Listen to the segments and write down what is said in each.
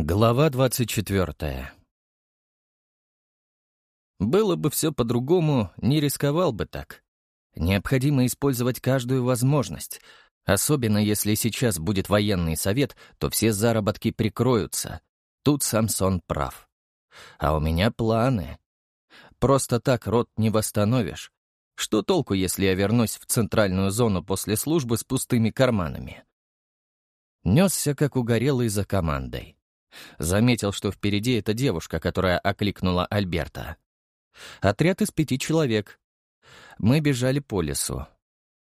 Глава двадцать четвертая. Было бы все по-другому, не рисковал бы так. Необходимо использовать каждую возможность. Особенно если сейчас будет военный совет, то все заработки прикроются. Тут Самсон прав. А у меня планы. Просто так рот не восстановишь. Что толку, если я вернусь в центральную зону после службы с пустыми карманами? Несся, как угорелый за командой. Заметил, что впереди эта девушка, которая окликнула Альберта. Отряд из пяти человек. Мы бежали по лесу.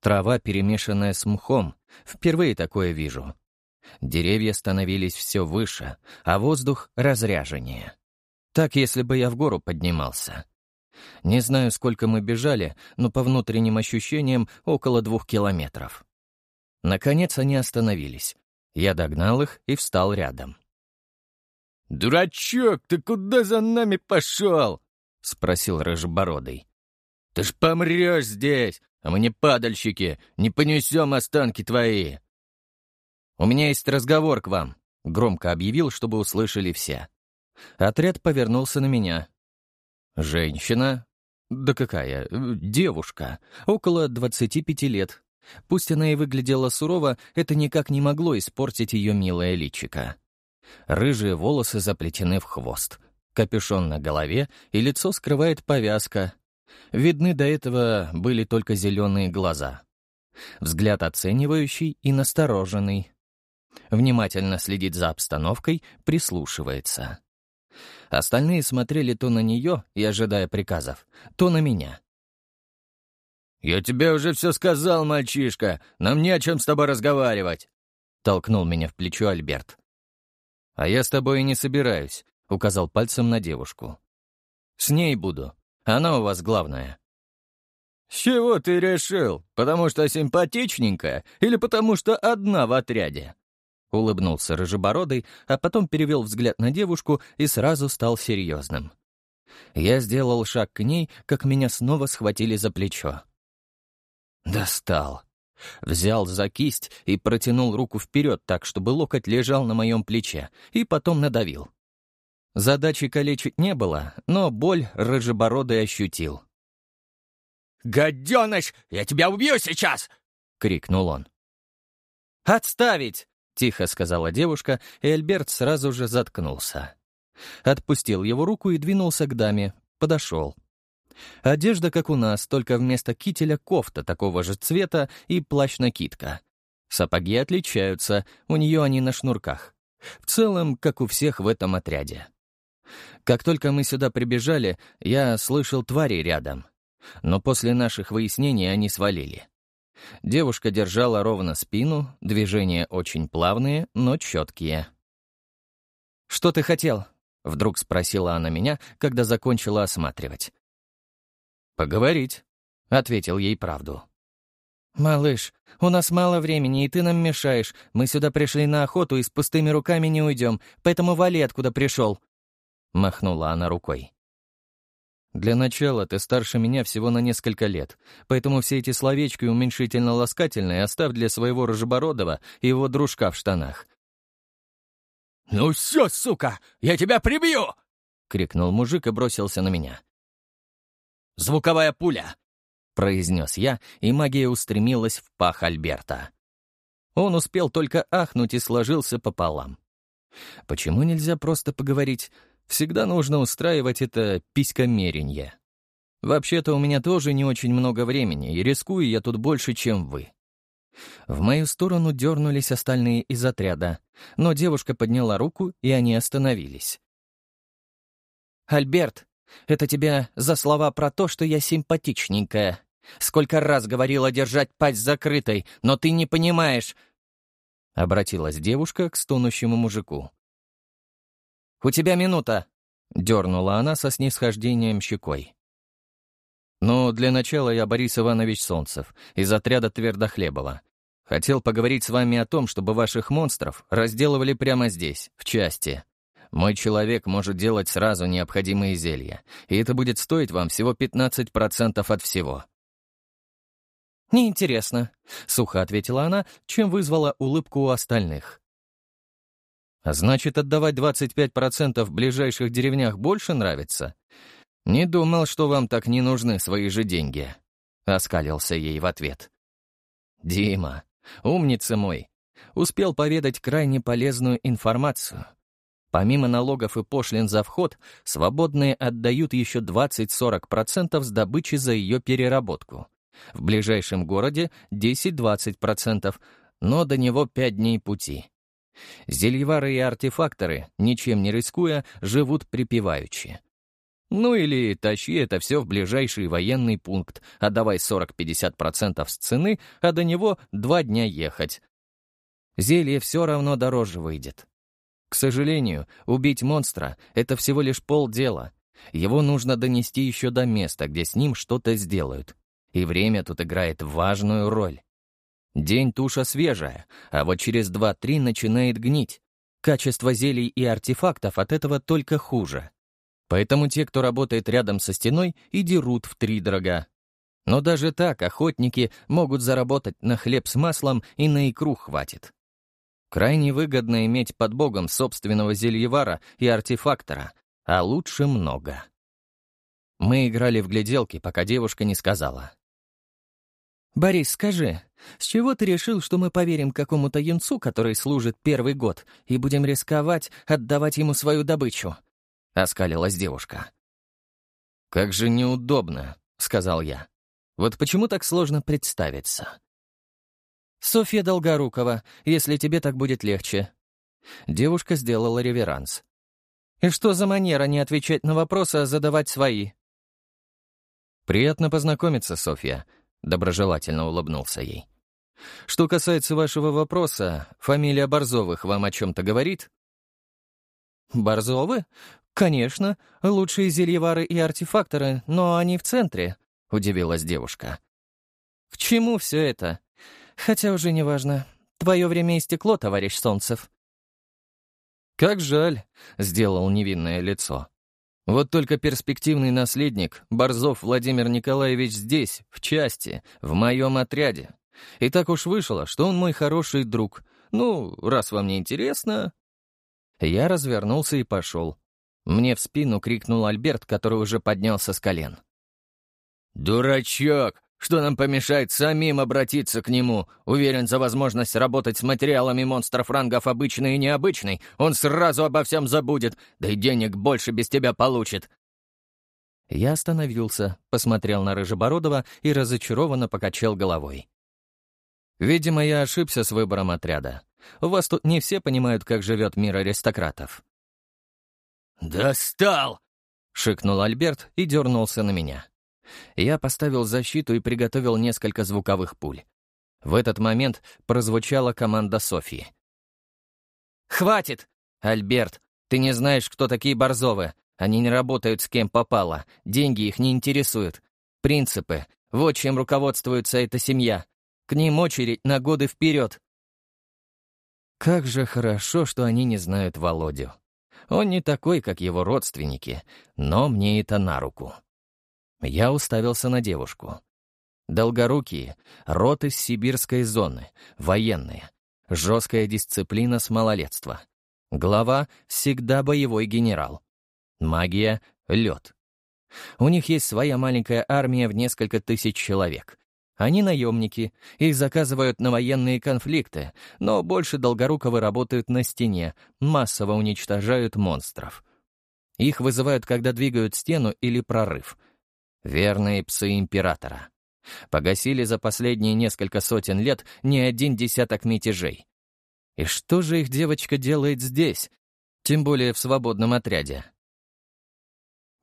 Трава, перемешанная с мхом. Впервые такое вижу. Деревья становились все выше, а воздух разряженнее. Так, если бы я в гору поднимался. Не знаю, сколько мы бежали, но по внутренним ощущениям около двух километров. Наконец они остановились. Я догнал их и встал рядом. «Дурачок, ты куда за нами пошел?» — спросил Рыжебородый. «Ты ж помрешь здесь, а мы не падальщики, не понесем останки твои». «У меня есть разговор к вам», — громко объявил, чтобы услышали все. Отряд повернулся на меня. «Женщина? Да какая? Девушка. Около двадцати пяти лет. Пусть она и выглядела сурово, это никак не могло испортить ее милое личико. Рыжие волосы заплетены в хвост. Капюшон на голове, и лицо скрывает повязка. Видны до этого были только зеленые глаза. Взгляд оценивающий и настороженный. Внимательно следит за обстановкой, прислушивается. Остальные смотрели то на нее и, ожидая приказов, то на меня. «Я тебе уже все сказал, мальчишка. Нам не о чем с тобой разговаривать», — толкнул меня в плечо Альберт. «А я с тобой и не собираюсь», — указал пальцем на девушку. «С ней буду. Она у вас главная». «С чего ты решил? Потому что симпатичненькая или потому что одна в отряде?» Улыбнулся Рыжебородый, а потом перевел взгляд на девушку и сразу стал серьезным. Я сделал шаг к ней, как меня снова схватили за плечо. Достал. Взял за кисть и протянул руку вперед так, чтобы локоть лежал на моем плече, и потом надавил. Задачи калечить не было, но боль рыжебородый ощутил. «Гаденыш, я тебя убью сейчас!» — крикнул он. «Отставить!» — тихо сказала девушка, и Альберт сразу же заткнулся. Отпустил его руку и двинулся к даме, подошел. Одежда, как у нас, только вместо кителя кофта такого же цвета и плащ-накидка. Сапоги отличаются, у нее они на шнурках. В целом, как у всех в этом отряде. Как только мы сюда прибежали, я слышал твари рядом. Но после наших выяснений они свалили. Девушка держала ровно спину, движения очень плавные, но четкие. «Что ты хотел?» — вдруг спросила она меня, когда закончила осматривать. «Поговорить», — ответил ей правду. «Малыш, у нас мало времени, и ты нам мешаешь. Мы сюда пришли на охоту и с пустыми руками не уйдем, поэтому вали, откуда пришел», — махнула она рукой. «Для начала ты старше меня всего на несколько лет, поэтому все эти словечки уменьшительно-ласкательные оставь для своего Рожебородова и его дружка в штанах». «Ну все, сука, я тебя прибью!» — крикнул мужик и бросился на меня. «Звуковая пуля!» — произнес я, и магия устремилась в пах Альберта. Он успел только ахнуть и сложился пополам. Почему нельзя просто поговорить? Всегда нужно устраивать это писькомеренье. Вообще-то у меня тоже не очень много времени, и рискую я тут больше, чем вы. В мою сторону дернулись остальные из отряда, но девушка подняла руку, и они остановились. «Альберт, это тебя за слова про то, что я симпатичненькая. Сколько раз говорила держать пасть закрытой, но ты не понимаешь. Обратилась девушка к стонущему мужику. «У тебя минута!» — дернула она со снисхождением щекой. «Ну, для начала я Борис Иванович Солнцев, из отряда Твердохлебова. Хотел поговорить с вами о том, чтобы ваших монстров разделывали прямо здесь, в части. Мой человек может делать сразу необходимые зелья, и это будет стоить вам всего 15% от всего». «Неинтересно», — сухо ответила она, чем вызвала улыбку у остальных. Значит, отдавать 25% в ближайших деревнях больше нравится? Не думал, что вам так не нужны свои же деньги. Оскалился ей в ответ. Дима, умница мой, успел поведать крайне полезную информацию. Помимо налогов и пошлин за вход, свободные отдают еще 20-40% с добычи за ее переработку. В ближайшем городе 10-20%, но до него 5 дней пути. Зельевары и артефакторы, ничем не рискуя, живут припеваючи. Ну или тащи это все в ближайший военный пункт, отдавай 40-50% с цены, а до него два дня ехать. Зелье все равно дороже выйдет. К сожалению, убить монстра — это всего лишь полдела. Его нужно донести еще до места, где с ним что-то сделают. И время тут играет важную роль. День туша свежая, а вот через 2-3 начинает гнить. Качество зелий и артефактов от этого только хуже. Поэтому те, кто работает рядом со стеной, и дерут в три дорога. Но даже так охотники могут заработать на хлеб с маслом и на икру хватит. Крайне выгодно иметь под богом собственного зельевара и артефактора, а лучше много. Мы играли в гляделки, пока девушка не сказала. «Борис, скажи, с чего ты решил, что мы поверим какому-то юнцу, который служит первый год, и будем рисковать отдавать ему свою добычу? — оскалилась девушка. «Как же неудобно», — сказал я. «Вот почему так сложно представиться?» «Софья Долгорукова, если тебе так будет легче». Девушка сделала реверанс. «И что за манера не отвечать на вопросы, а задавать свои?» «Приятно познакомиться, Софья», — доброжелательно улыбнулся ей. «Что касается вашего вопроса, фамилия Борзовых вам о чем-то говорит?» «Борзовы? «Конечно, лучшие зельевары и артефакторы, но они в центре», — удивилась девушка. «К чему все это? Хотя уже не важно. Твое время истекло, товарищ Солнцев». «Как жаль», — сделал невинное лицо. «Вот только перспективный наследник, Борзов Владимир Николаевич здесь, в части, в моем отряде. И так уж вышло, что он мой хороший друг. Ну, раз вам не интересно...» Я развернулся и пошел. Мне в спину крикнул Альберт, который уже поднялся с колен. «Дурачок! Что нам помешает самим обратиться к нему? Уверен, за возможность работать с материалами монстров рангов обычный и необычный, он сразу обо всем забудет, да и денег больше без тебя получит». Я остановился, посмотрел на Рыжебородова и разочарованно покачал головой. «Видимо, я ошибся с выбором отряда. У вас тут не все понимают, как живет мир аристократов. «Достал!» — шикнул Альберт и дернулся на меня. Я поставил защиту и приготовил несколько звуковых пуль. В этот момент прозвучала команда Софии. «Хватит! Альберт, ты не знаешь, кто такие Борзовы. Они не работают с кем попало, деньги их не интересуют. Принципы — вот чем руководствуется эта семья. К ним очередь на годы вперед». Как же хорошо, что они не знают Володю. Он не такой, как его родственники, но мне это на руку. Я уставился на девушку. Долгорукие, рот из сибирской зоны, военные, жесткая дисциплина с малолетства. Глава — всегда боевой генерал. Магия — лед. У них есть своя маленькая армия в несколько тысяч человек. Они наемники, их заказывают на военные конфликты, но больше Долгоруковы работают на стене, массово уничтожают монстров. Их вызывают, когда двигают стену или прорыв. Верные псы императора. Погасили за последние несколько сотен лет не один десяток мятежей. И что же их девочка делает здесь? Тем более в свободном отряде.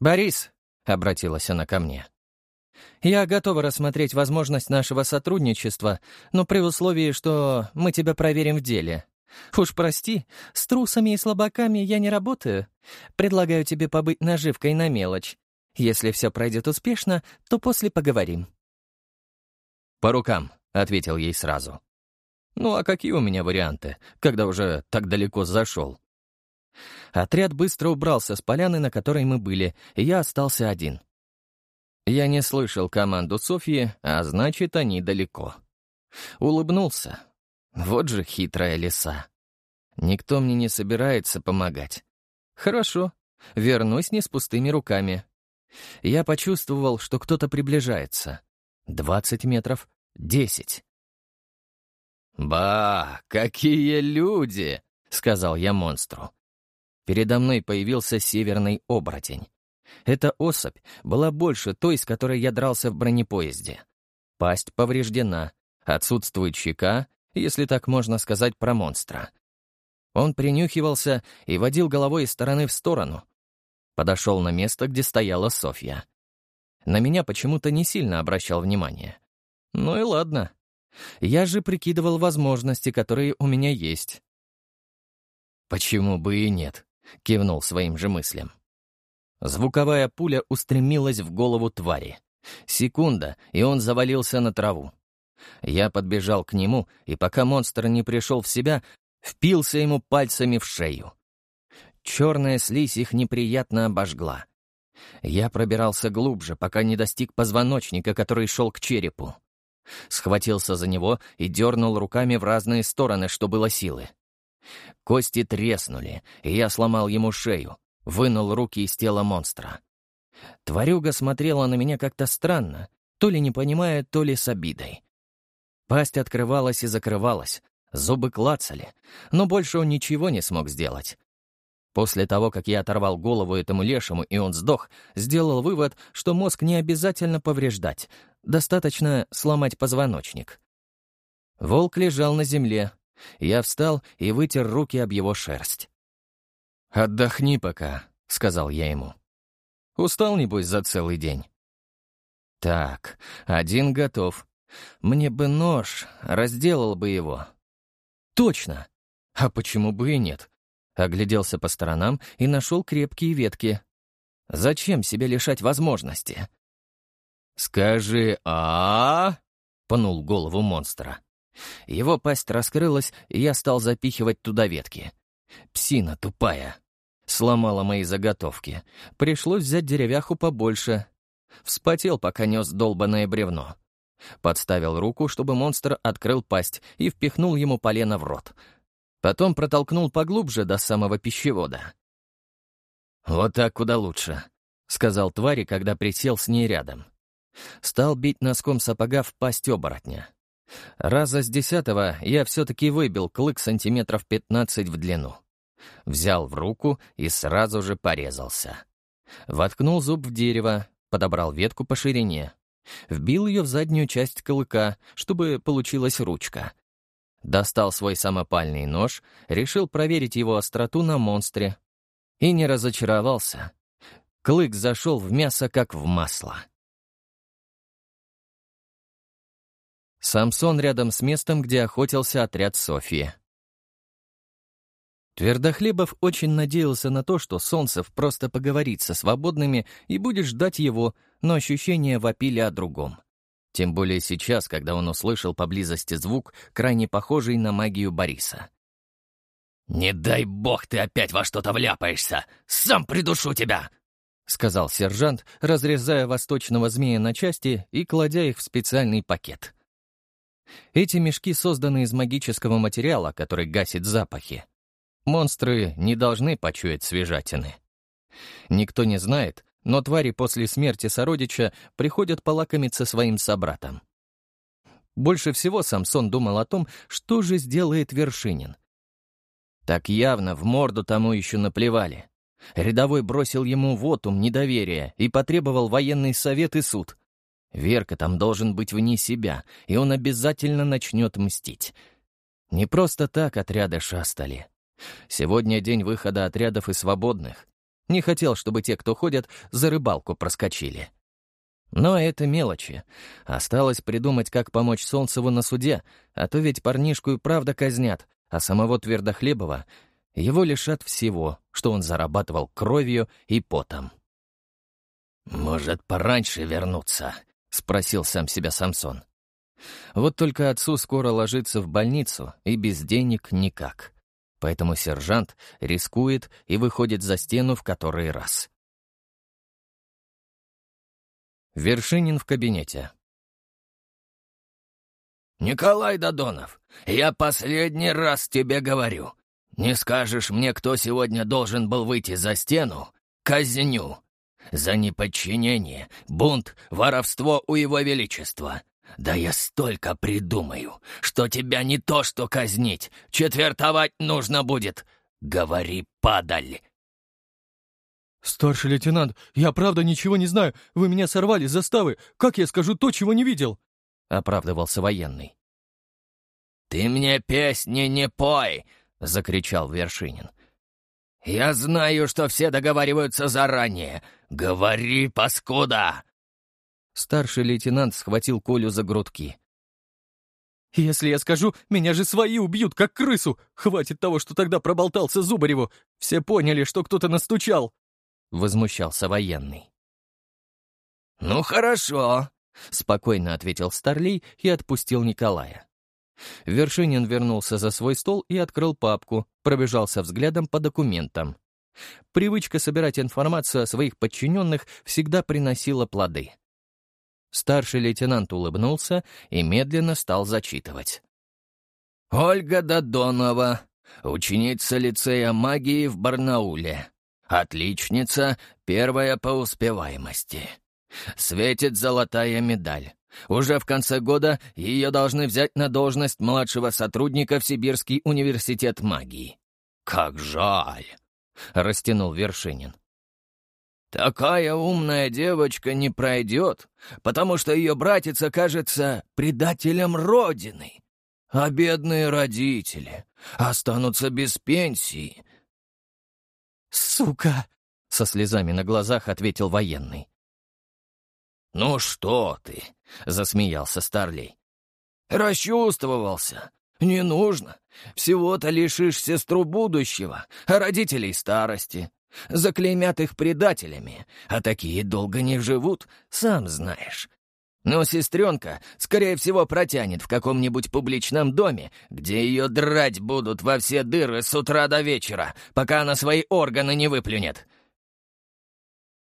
«Борис», — обратилась она ко мне, я готова рассмотреть возможность нашего сотрудничества, но при условии, что мы тебя проверим в деле. Уж прости, с трусами и слабаками я не работаю. Предлагаю тебе побыть наживкой на мелочь. Если все пройдет успешно, то после поговорим». «По рукам», — ответил ей сразу. «Ну а какие у меня варианты, когда уже так далеко зашел?» Отряд быстро убрался с поляны, на которой мы были, и я остался один. Я не слышал команду Софьи, а значит, они далеко. Улыбнулся. Вот же хитрая лиса. Никто мне не собирается помогать. Хорошо, вернусь не с пустыми руками. Я почувствовал, что кто-то приближается. Двадцать метров, десять. «Ба, какие люди!» — сказал я монстру. Передо мной появился северный оборотень. Эта особь была больше той, с которой я дрался в бронепоезде. Пасть повреждена, отсутствует щека, если так можно сказать про монстра. Он принюхивался и водил головой из стороны в сторону. Подошел на место, где стояла Софья. На меня почему-то не сильно обращал внимание. Ну и ладно. Я же прикидывал возможности, которые у меня есть. «Почему бы и нет?» — кивнул своим же мыслям. Звуковая пуля устремилась в голову твари. Секунда, и он завалился на траву. Я подбежал к нему, и пока монстр не пришел в себя, впился ему пальцами в шею. Черная слизь их неприятно обожгла. Я пробирался глубже, пока не достиг позвоночника, который шел к черепу. Схватился за него и дернул руками в разные стороны, что было силы. Кости треснули, и я сломал ему шею, вынул руки из тела монстра. Тварюга смотрела на меня как-то странно, то ли не понимая, то ли с обидой. Пасть открывалась и закрывалась, зубы клацали, но больше он ничего не смог сделать. После того, как я оторвал голову этому лешему, и он сдох, сделал вывод, что мозг не обязательно повреждать, достаточно сломать позвоночник. Волк лежал на земле. Я встал и вытер руки об его шерсть. «Отдохни пока», — сказал я ему. «Устал, небось, за целый день?» «Так, один готов. Мне бы нож, разделал бы его». «Точно! А почему бы и нет?» Огляделся по сторонам и нашел крепкие ветки. «Зачем себе лишать возможности?» «Скажи -а, -а пнул голову монстра. Его пасть раскрылась, и я стал запихивать туда ветки. Псина тупая. Сломала мои заготовки. Пришлось взять деревяху побольше. Вспотел, пока нес долбанное бревно. Подставил руку, чтобы монстр открыл пасть и впихнул ему полено в рот. Потом протолкнул поглубже до самого пищевода. «Вот так куда лучше», — сказал твари, когда присел с ней рядом. Стал бить носком сапога в пасть оборотня. Раза с десятого я все-таки выбил клык сантиметров пятнадцать в длину. Взял в руку и сразу же порезался. Воткнул зуб в дерево, подобрал ветку по ширине, вбил ее в заднюю часть клыка, чтобы получилась ручка. Достал свой самопальный нож, решил проверить его остроту на монстре. И не разочаровался. Клык зашел в мясо, как в масло. Самсон рядом с местом, где охотился отряд Софии. Твердохлебов очень надеялся на то, что Солнцев просто поговорит со свободными и будет ждать его, но ощущения вопили о другом. Тем более сейчас, когда он услышал поблизости звук, крайне похожий на магию Бориса. «Не дай бог ты опять во что-то вляпаешься! Сам придушу тебя!» — сказал сержант, разрезая восточного змея на части и кладя их в специальный пакет. Эти мешки созданы из магического материала, который гасит запахи. Монстры не должны почуять свежатины. Никто не знает, но твари после смерти сородича приходят полакомиться своим собратом. Больше всего Самсон думал о том, что же сделает Вершинин. Так явно в морду тому еще наплевали. Рядовой бросил ему вотум недоверия и потребовал военный совет и суд. Верка там должен быть вне себя, и он обязательно начнет мстить. Не просто так отряды шастали. Сегодня день выхода отрядов и свободных. Не хотел, чтобы те, кто ходят, за рыбалку проскочили. Но это мелочи. Осталось придумать, как помочь Солнцеву на суде, а то ведь парнишку и правда казнят, а самого Твердохлебова его лишат всего, что он зарабатывал кровью и потом. «Может, пораньше вернуться?» — спросил сам себя Самсон. Вот только отцу скоро ложиться в больницу, и без денег никак. Поэтому сержант рискует и выходит за стену в который раз. Вершинин в кабинете. «Николай Додонов, я последний раз тебе говорю. не скажешь мне, кто сегодня должен был выйти за стену? Казню. За неподчинение, бунт, воровство у его величества. Да я столько придумаю, что тебя не то что казнить, четвертовать нужно будет. Говори, падаль!» «Старший лейтенант, я правда ничего не знаю. Вы меня сорвали с заставы. Как я скажу то, чего не видел?» — оправдывался военный. «Ты мне песни не пой!» — закричал Вершинин. «Я знаю, что все договариваются заранее. Говори, паскуда!» Старший лейтенант схватил Колю за грудки. «Если я скажу, меня же свои убьют, как крысу! Хватит того, что тогда проболтался Зубареву! Все поняли, что кто-то настучал!» — возмущался военный. «Ну хорошо», — спокойно ответил Старлей и отпустил Николая. Вершинин вернулся за свой стол и открыл папку, пробежался взглядом по документам. Привычка собирать информацию о своих подчиненных всегда приносила плоды. Старший лейтенант улыбнулся и медленно стал зачитывать. «Ольга Додонова, ученица лицея магии в Барнауле. Отличница, первая по успеваемости. Светит золотая медаль. Уже в конце года ее должны взять на должность младшего сотрудника в Сибирский университет магии. Как жаль!» — растянул Вершинин. «Такая умная девочка не пройдет, потому что ее братец окажется предателем Родины, а бедные родители останутся без пенсии». «Сука!» — со слезами на глазах ответил военный. «Ну что ты?» — засмеялся Старлей. «Расчувствовался. Не нужно. Всего-то лишишь сестру будущего, а родителей старости. Заклеймят их предателями, а такие долго не живут, сам знаешь. Но сестренка, скорее всего, протянет в каком-нибудь публичном доме, где ее драть будут во все дыры с утра до вечера, пока она свои органы не выплюнет.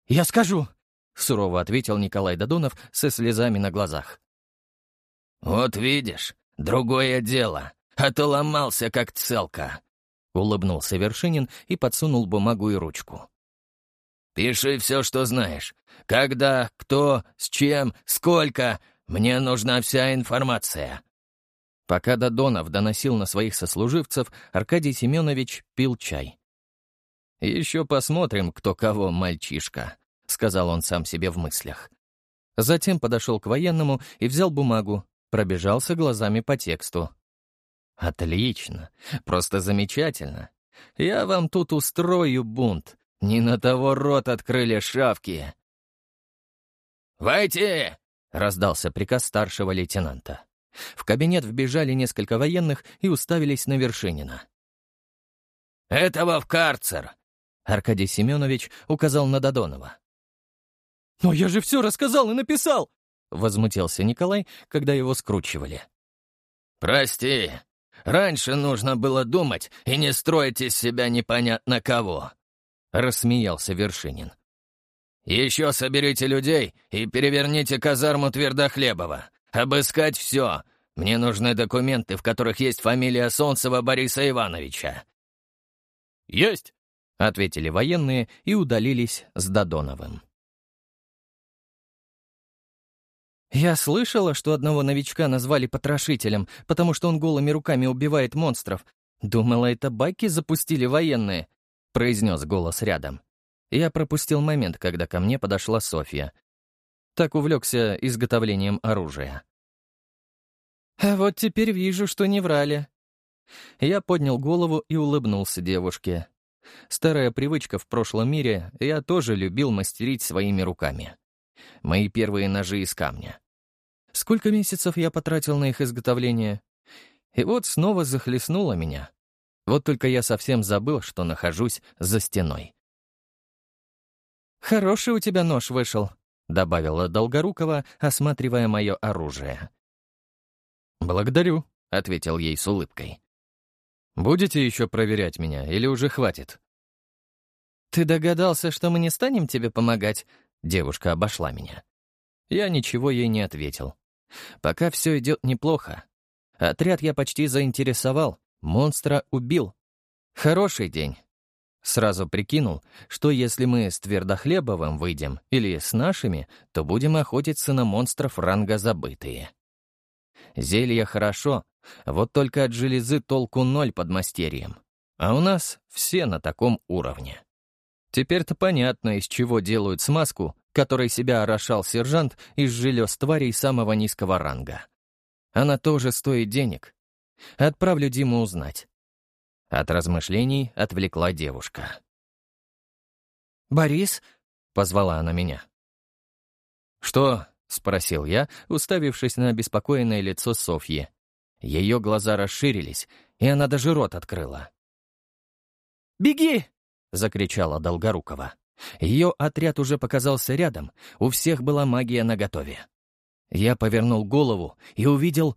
«Я скажу», — сурово ответил Николай Додонов со слезами на глазах. «Вот видишь, другое дело, а то ломался, как целка», — улыбнулся Вершинин и подсунул бумагу и ручку. «Пиши все, что знаешь. Когда, кто, с чем, сколько. Мне нужна вся информация». Пока Додонов доносил на своих сослуживцев, Аркадий Семенович пил чай. «Еще посмотрим, кто кого, мальчишка», — сказал он сам себе в мыслях. Затем подошел к военному и взял бумагу, пробежался глазами по тексту. «Отлично, просто замечательно. Я вам тут устрою бунт. Не на того рот открыли шавки». «Войти!» — раздался приказ старшего лейтенанта. В кабинет вбежали несколько военных и уставились на Вершинина. «Этого в карцер!» — Аркадий Семенович указал на Додонова. «Но я же все рассказал и написал!» — возмутился Николай, когда его скручивали. «Прости, раньше нужно было думать и не строить из себя непонятно кого», — рассмеялся Вершинин. «Еще соберите людей и переверните казарму Твердохлебова. Обыскать все. Мне нужны документы, в которых есть фамилия Солнцева Бориса Ивановича». «Есть!» — ответили военные и удалились с Додоновым. «Я слышала, что одного новичка назвали потрошителем, потому что он голыми руками убивает монстров. Думала, это байки запустили военные», — произнес голос рядом. Я пропустил момент, когда ко мне подошла Софья. Так увлекся изготовлением оружия. «А вот теперь вижу, что не врали». Я поднял голову и улыбнулся девушке. Старая привычка в прошлом мире, я тоже любил мастерить своими руками. Мои первые ножи из камня. Сколько месяцев я потратил на их изготовление? И вот снова захлестнуло меня. Вот только я совсем забыл, что нахожусь за стеной. «Хороший у тебя нож вышел», — добавила Долгорукова, осматривая мое оружие. «Благодарю», — ответил ей с улыбкой. «Будете еще проверять меня или уже хватит?» «Ты догадался, что мы не станем тебе помогать?» Девушка обошла меня. Я ничего ей не ответил. Пока все идет неплохо. Отряд я почти заинтересовал, монстра убил. Хороший день. Сразу прикинул, что если мы с Твердохлебовым выйдем или с нашими, то будем охотиться на монстров ранга забытые. Зелье хорошо, вот только от железы толку ноль под мастерьем. А у нас все на таком уровне. Теперь-то понятно, из чего делают смазку, которой себя орошал сержант из желез тварей самого низкого ранга. Она тоже стоит денег. Отправлю Диму узнать. От размышлений отвлекла девушка. «Борис?» — позвала она меня. «Что?» — спросил я, уставившись на беспокойное лицо Софьи. Ее глаза расширились, и она даже рот открыла. «Беги!» — закричала Долгорукова. Ее отряд уже показался рядом, у всех была магия наготове. Я повернул голову и увидел